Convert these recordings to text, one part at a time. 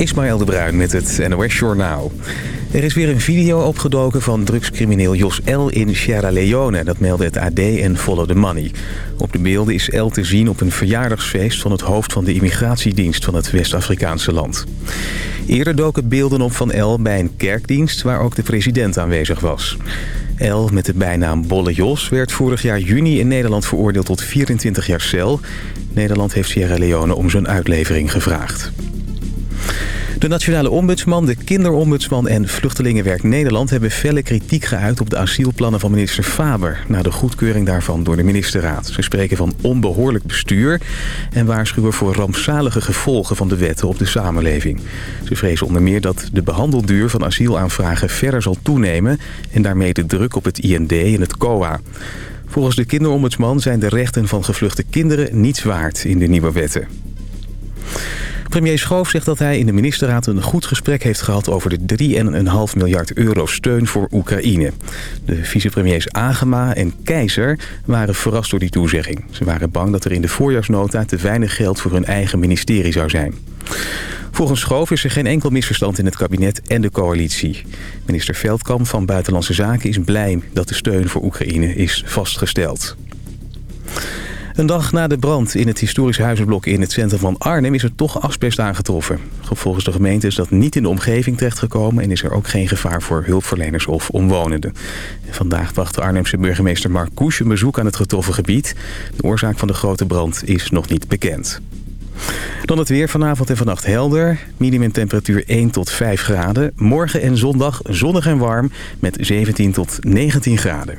Ismaël de Bruin met het NOS Journaal. Er is weer een video opgedoken van drugscrimineel Jos L. in Sierra Leone. Dat meldde het AD en Follow the Money. Op de beelden is L te zien op een verjaardagsfeest... van het hoofd van de immigratiedienst van het West-Afrikaanse land. Eerder doken beelden op van L bij een kerkdienst... waar ook de president aanwezig was. L, met de bijnaam Bolle Jos, werd vorig jaar juni in Nederland veroordeeld tot 24 jaar cel. Nederland heeft Sierra Leone om zijn uitlevering gevraagd. De Nationale Ombudsman, de Kinderombudsman en Vluchtelingenwerk Nederland... hebben felle kritiek geuit op de asielplannen van minister Faber... na de goedkeuring daarvan door de ministerraad. Ze spreken van onbehoorlijk bestuur... en waarschuwen voor rampzalige gevolgen van de wetten op de samenleving. Ze vrezen onder meer dat de behandelduur van asielaanvragen verder zal toenemen... en daarmee de druk op het IND en het COA. Volgens de kinderombudsman zijn de rechten van gevluchte kinderen niets waard in de nieuwe wetten. Premier Schoof zegt dat hij in de ministerraad een goed gesprek heeft gehad... over de 3,5 miljard euro steun voor Oekraïne. De vicepremiers Agema en Keizer waren verrast door die toezegging. Ze waren bang dat er in de voorjaarsnota te weinig geld voor hun eigen ministerie zou zijn. Volgens Schoof is er geen enkel misverstand in het kabinet en de coalitie. Minister Veldkamp van Buitenlandse Zaken is blij dat de steun voor Oekraïne is vastgesteld. Een dag na de brand in het historisch huizenblok in het centrum van Arnhem is er toch asbest aangetroffen. Volgens de gemeente is dat niet in de omgeving terechtgekomen en is er ook geen gevaar voor hulpverleners of omwonenden. vandaag bracht de Arnhemse burgemeester Mark Koes een bezoek aan het getroffen gebied. De oorzaak van de grote brand is nog niet bekend. Dan het weer vanavond en vannacht helder. Minimumtemperatuur 1 tot 5 graden. Morgen en zondag zonnig en warm met 17 tot 19 graden.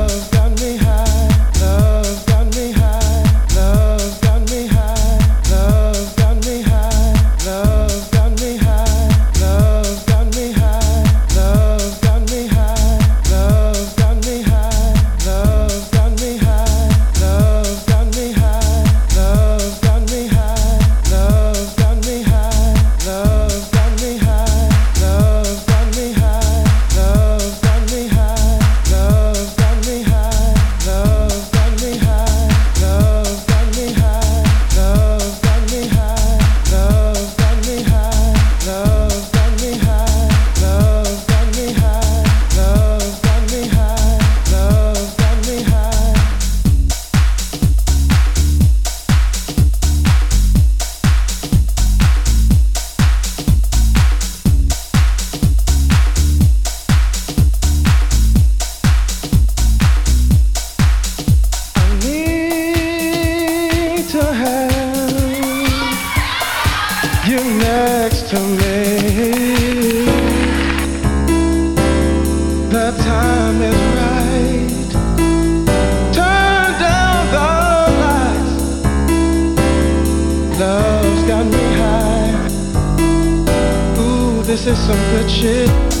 is some good shit.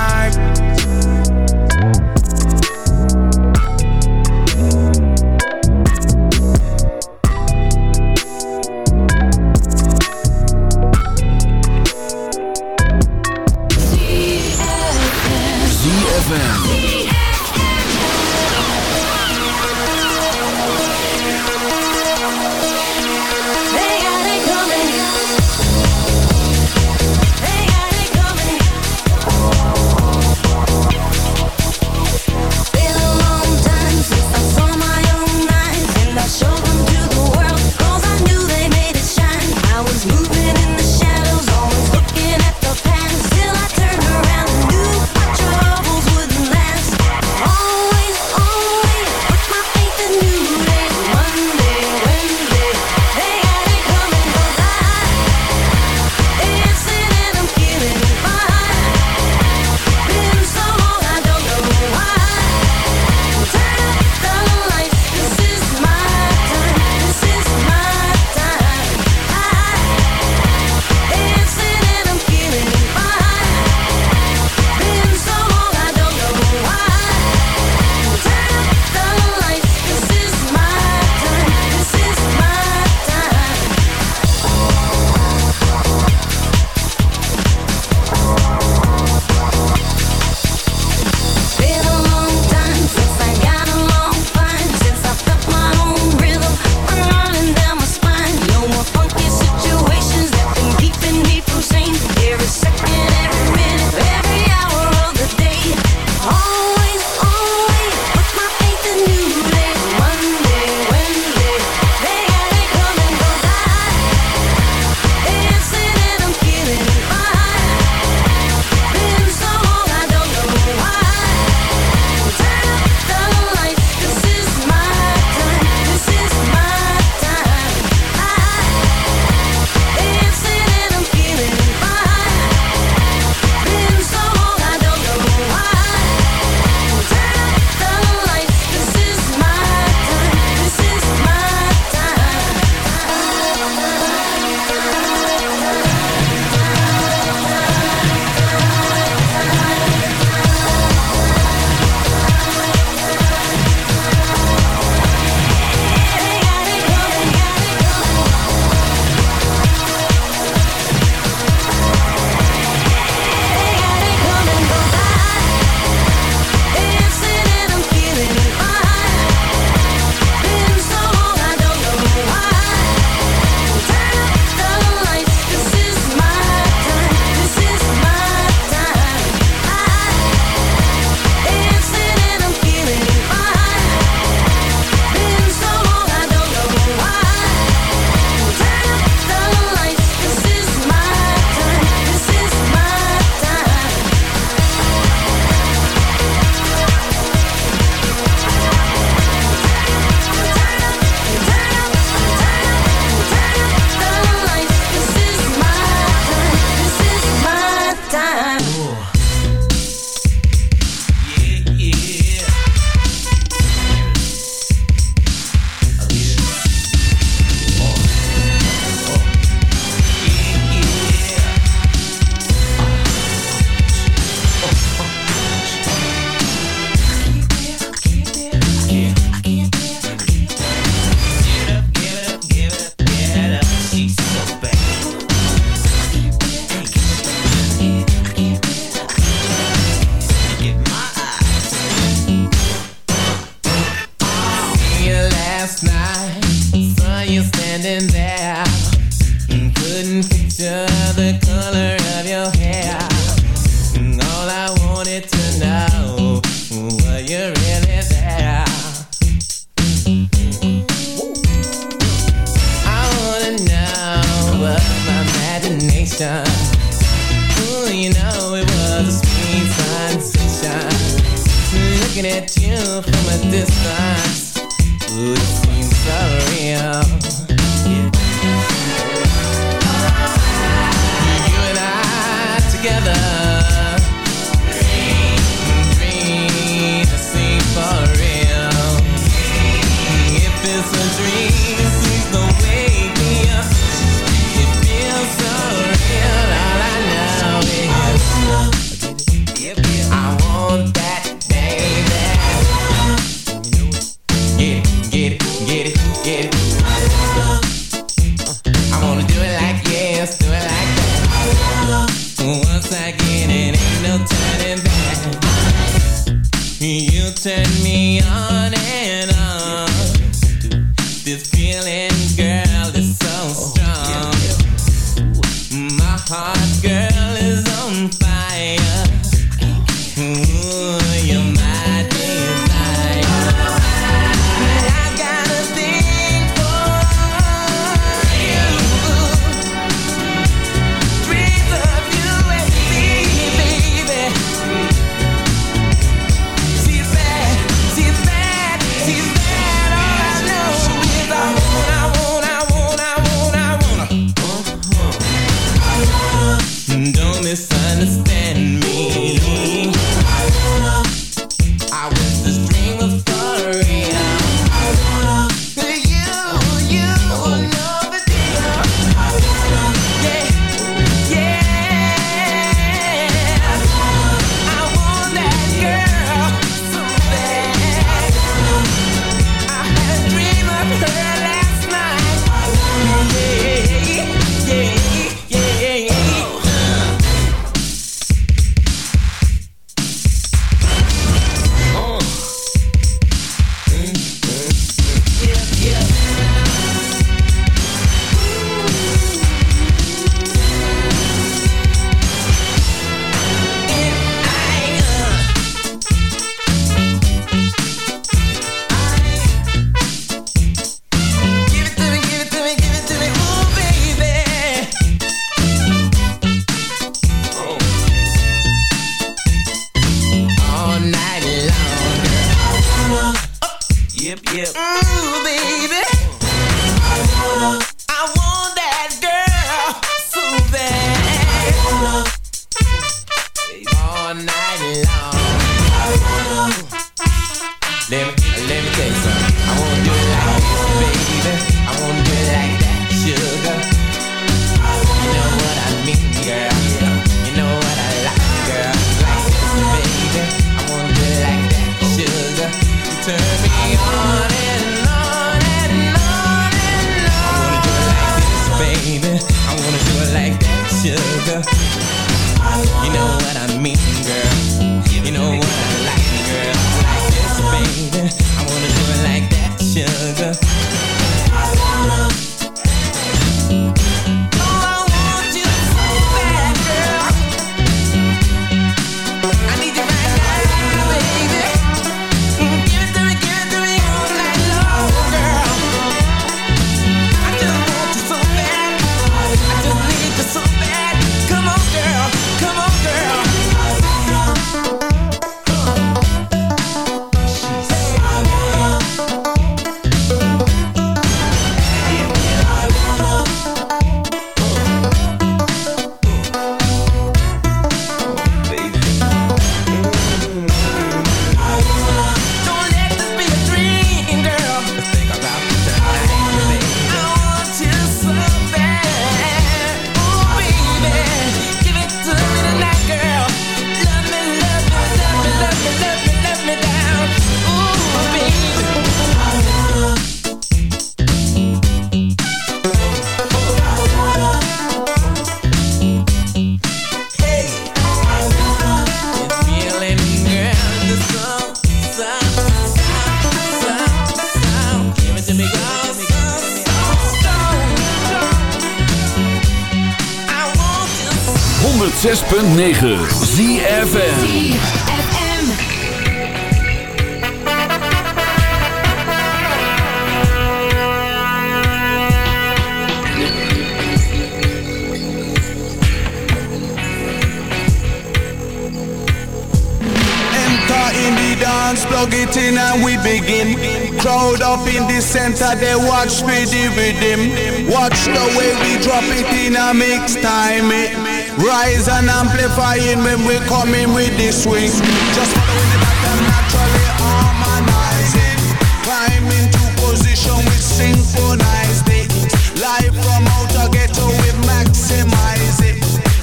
plug it in and we begin. Crowd up in the center, they watch me with him. Watch the way we drop it in a mix time. It. Rise and amplifying when we come in with the swing. Just following the pattern naturally harmonizing. Climb into position we synchronize it. Live from outer ghetto, we maximize it.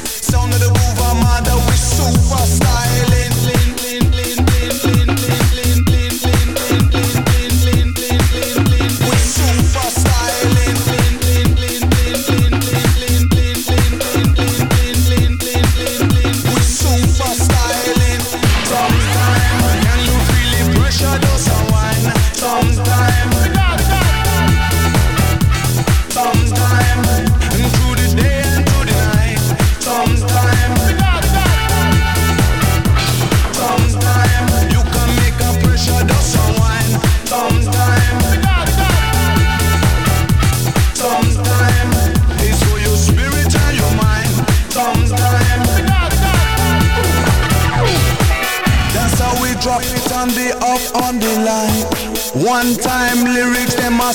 Sound of the move, I'm under with superstyle.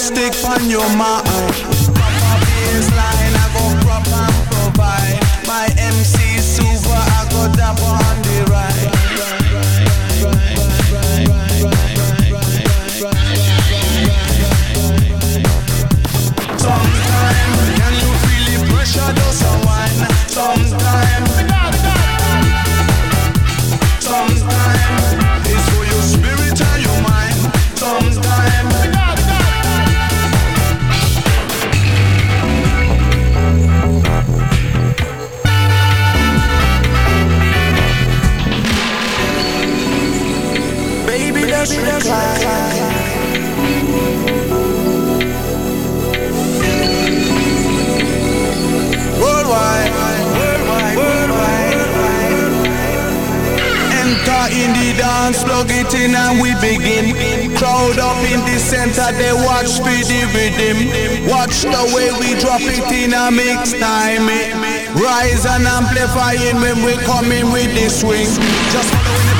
stick on your mind. mix time. Eh? Rise and amplify it when we coming with the swing. Just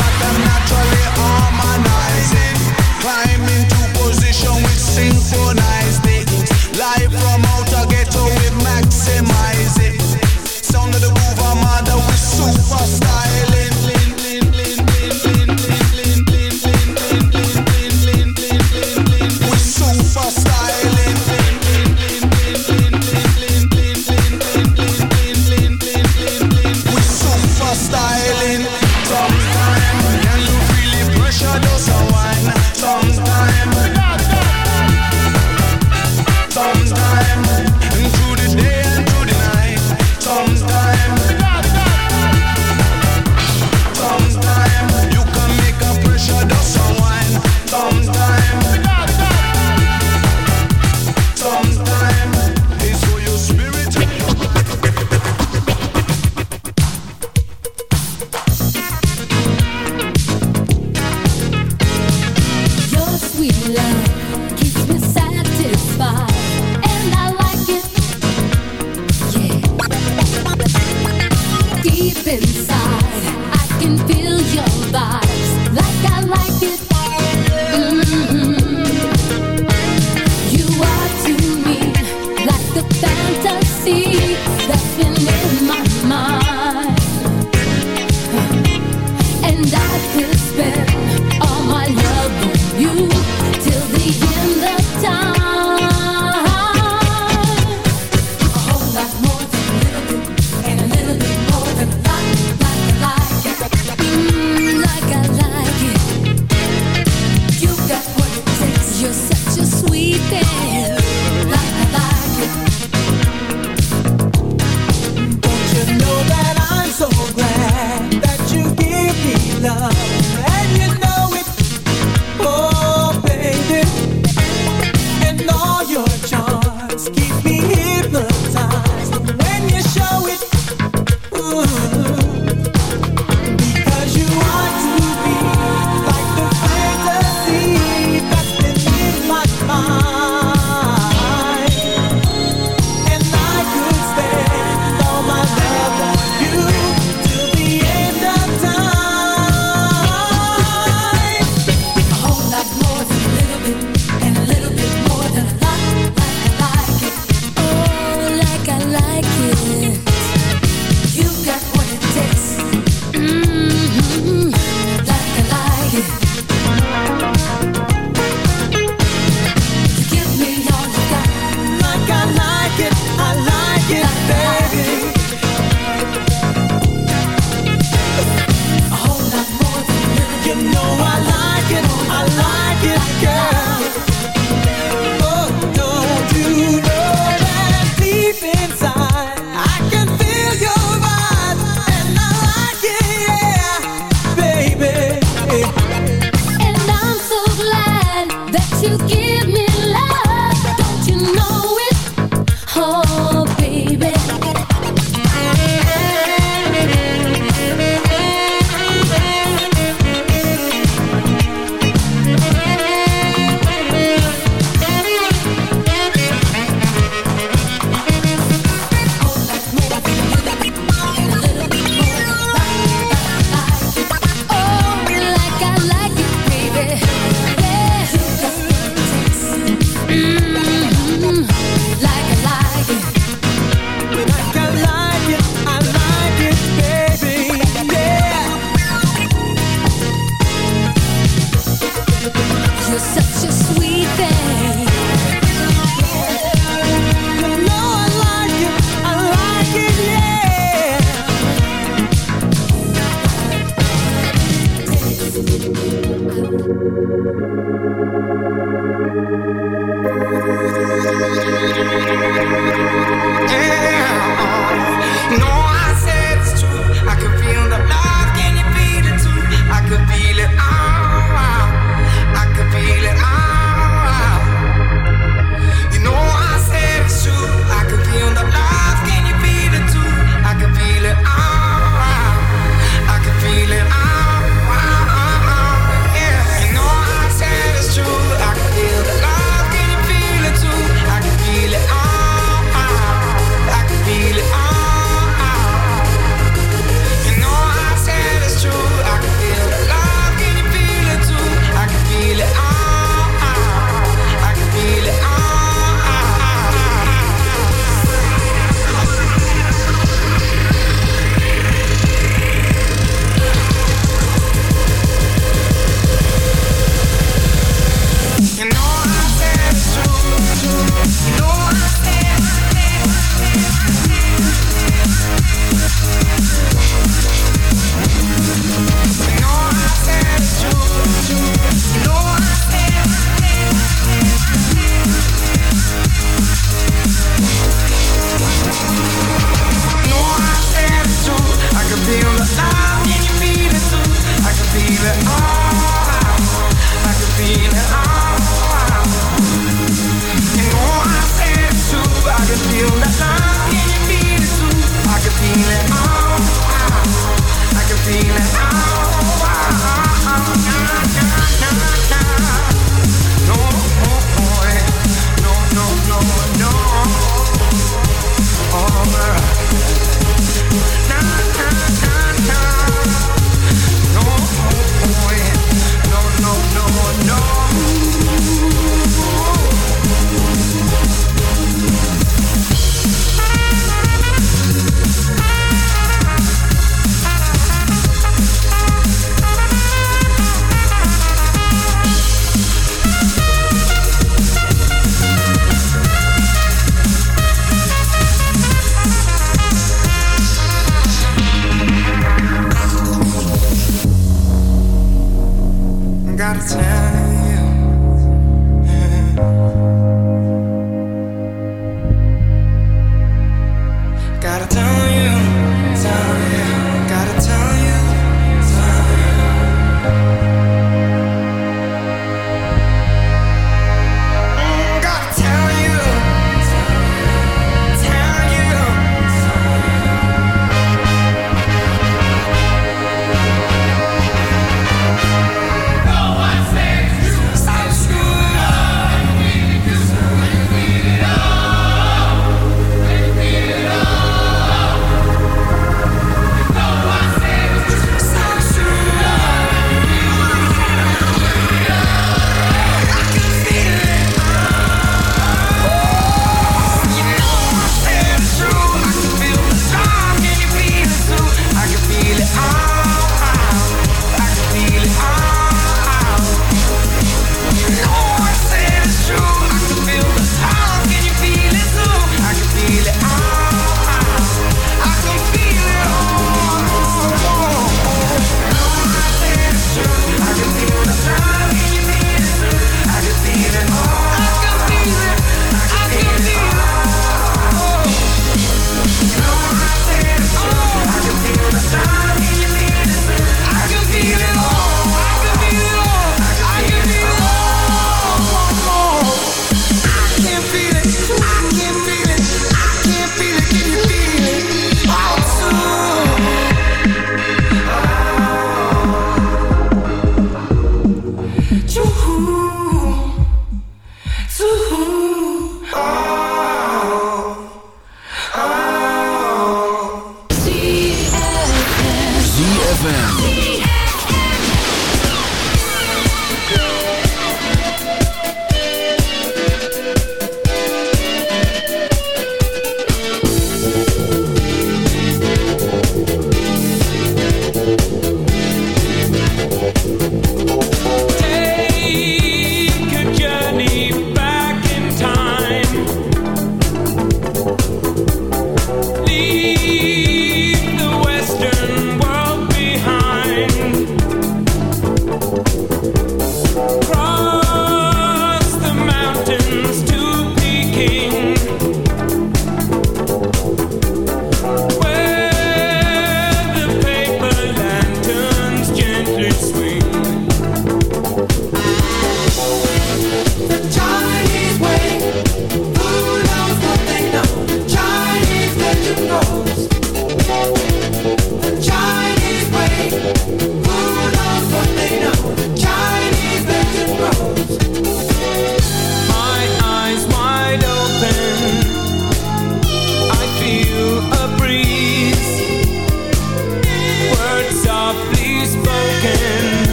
time.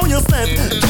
show your.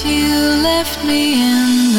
You left me in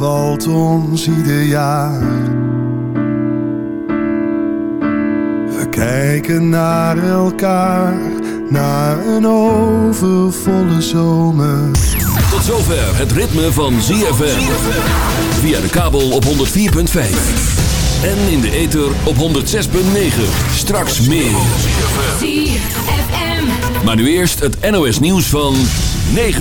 overvalt ons ieder jaar. We kijken naar elkaar, naar een overvolle zomer. Tot zover het ritme van ZFM. Via de kabel op 104.5. En in de ether op 106.9. Straks meer. ZFM. Maar nu eerst het NOS nieuws van 9.